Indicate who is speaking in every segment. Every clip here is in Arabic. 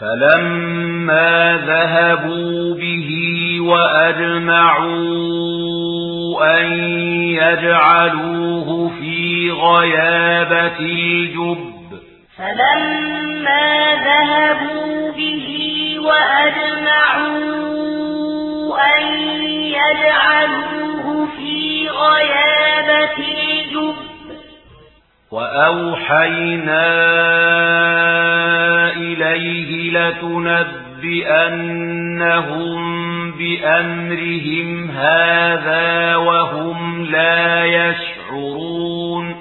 Speaker 1: فلما ذهبوا به وأجمعوا أن يجعلوه في غيابة الجب
Speaker 2: فلما ذهبوا به وأجمعوا أن يجعلوه في غيابة الجب
Speaker 1: وأوحينا إليه لتنبئنهم بأمرهم هذا وهم لا يشعرون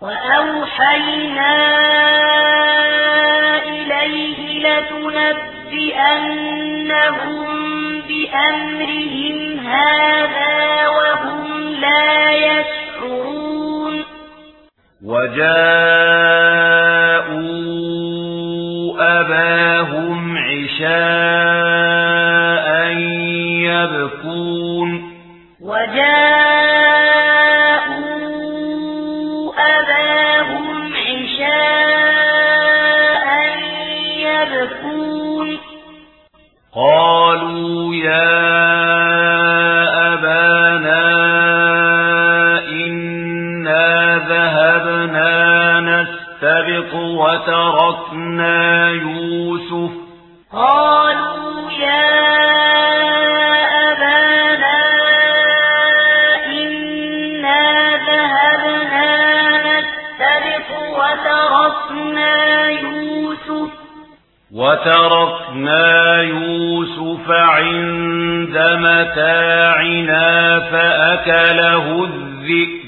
Speaker 2: وأوحينا إليه لتنبئنهم بأمرهم هذا وهم لا يشعرون
Speaker 1: وجاء فأباهم عشاء يبكون
Speaker 2: وجاءوا أباهم عشاء يبكون
Speaker 1: قالوا يا أبانا إنا ذا نستبق وتركنا يوسف.
Speaker 2: قالوا يا أبانا إنا ذهبنا نتبق وتركنا يوسف.
Speaker 1: وتركنا يوسف عند متاعنا فأكله الذئب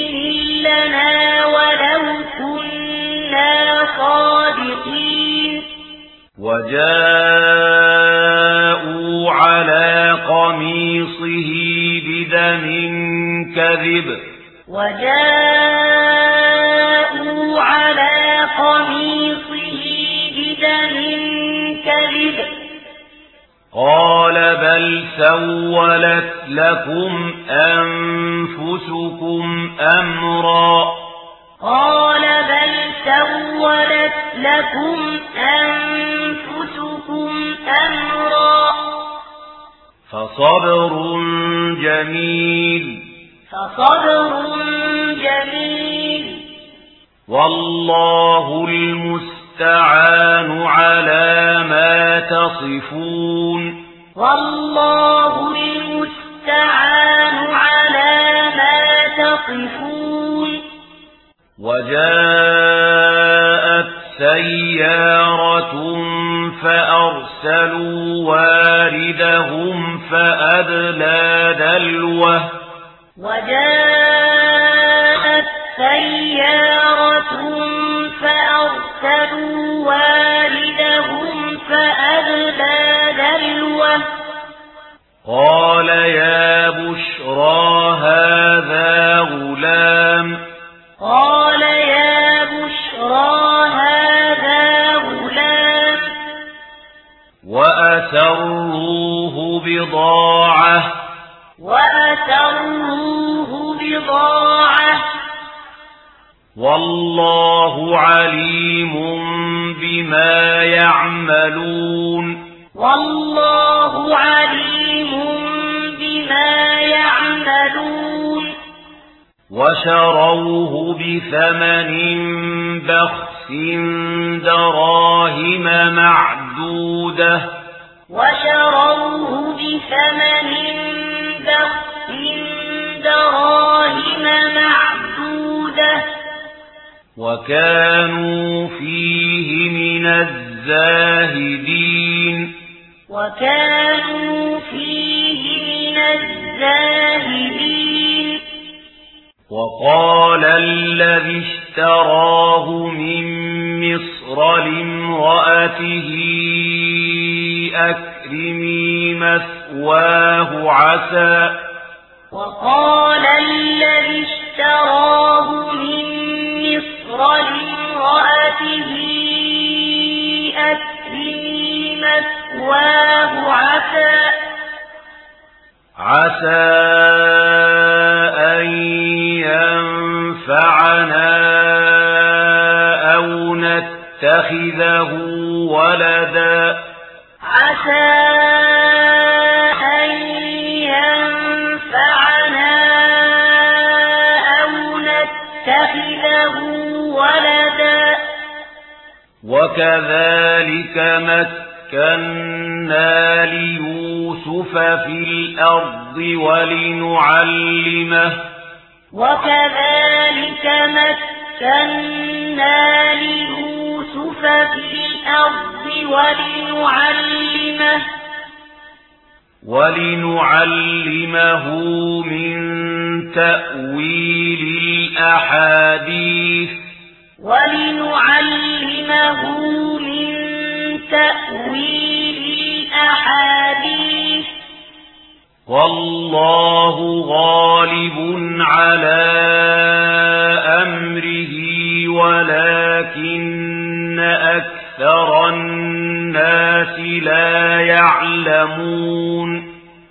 Speaker 1: وجاءوا على قميصه بدم كذب.
Speaker 2: وجاءوا على قميصه بدم كذب.
Speaker 1: قال بل سولت لكم أنفسكم أمرا.
Speaker 2: قال بل سولت لكم أنفسكم أمرا.
Speaker 1: فصبر جميل.
Speaker 2: فصبر جميل.
Speaker 1: والله المستعان على ما تصفون.
Speaker 2: والله المستعان على ما تصفون.
Speaker 1: وجاءت سيارة فأرسلوا واردهم فأدلى دلوه.
Speaker 2: وجاءت سيارة فأرسلوا واردهم فأدلى دلوه.
Speaker 1: قال يا وَأَسَرُّوهُ بِضَاعَةً
Speaker 2: وَأَسَرُّوهُ بِضَاعَةً
Speaker 1: وَاللَّهُ عَلِيمٌ بِمَا يَعْمَلُونَ
Speaker 2: وَاللَّهُ عَلِيمٌ بِمَا يَعْمَلُونَ
Speaker 1: وَشَرَوْهُ بِثَمَنٍ بَخْسٍ دَرَاهِمَ مَعْدُودَةٍ
Speaker 2: وشروه بثمن دراهم معدودة
Speaker 1: وكانوا فيه من الزاهدين
Speaker 2: وكانوا فيه من الزاهدين
Speaker 1: وقال الذي اشتراه من مصر لامرأته أكرمي مثواه عسى
Speaker 2: وقال الذي اشتراه من مصر لامرأته أكرمي مثواه عسى
Speaker 1: عسى أن ينفعنا أو نتخذه
Speaker 2: ولا
Speaker 1: وكذلك مكنا ليوسف في الأرض ولنعلمه
Speaker 2: وكذلك مكنا ليوسف في الأرض ولنعلمه
Speaker 1: ولنعلمه من تأويل الأحاديث
Speaker 2: ولنعلمه من تأويل الأحاديث
Speaker 1: والله غالب على أمره ولكن أكثر أكثر الناس لا يعلمون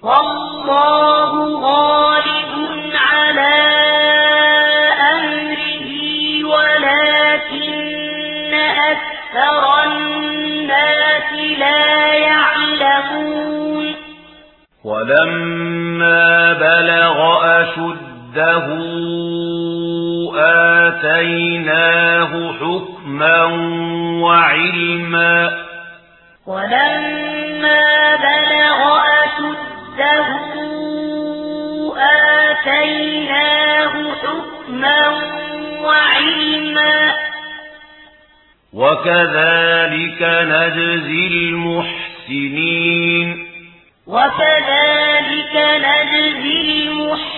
Speaker 2: والله غالب على أمره ولكن أكثر الناس لا يعلمون
Speaker 1: ولما بلغ أشده آتيناه حكما وعلما
Speaker 2: ولما بلغ أشده آتيناه حكما وعلما
Speaker 1: وكذلك نجزي المحسنين
Speaker 2: وكذلك نجزي المحسنين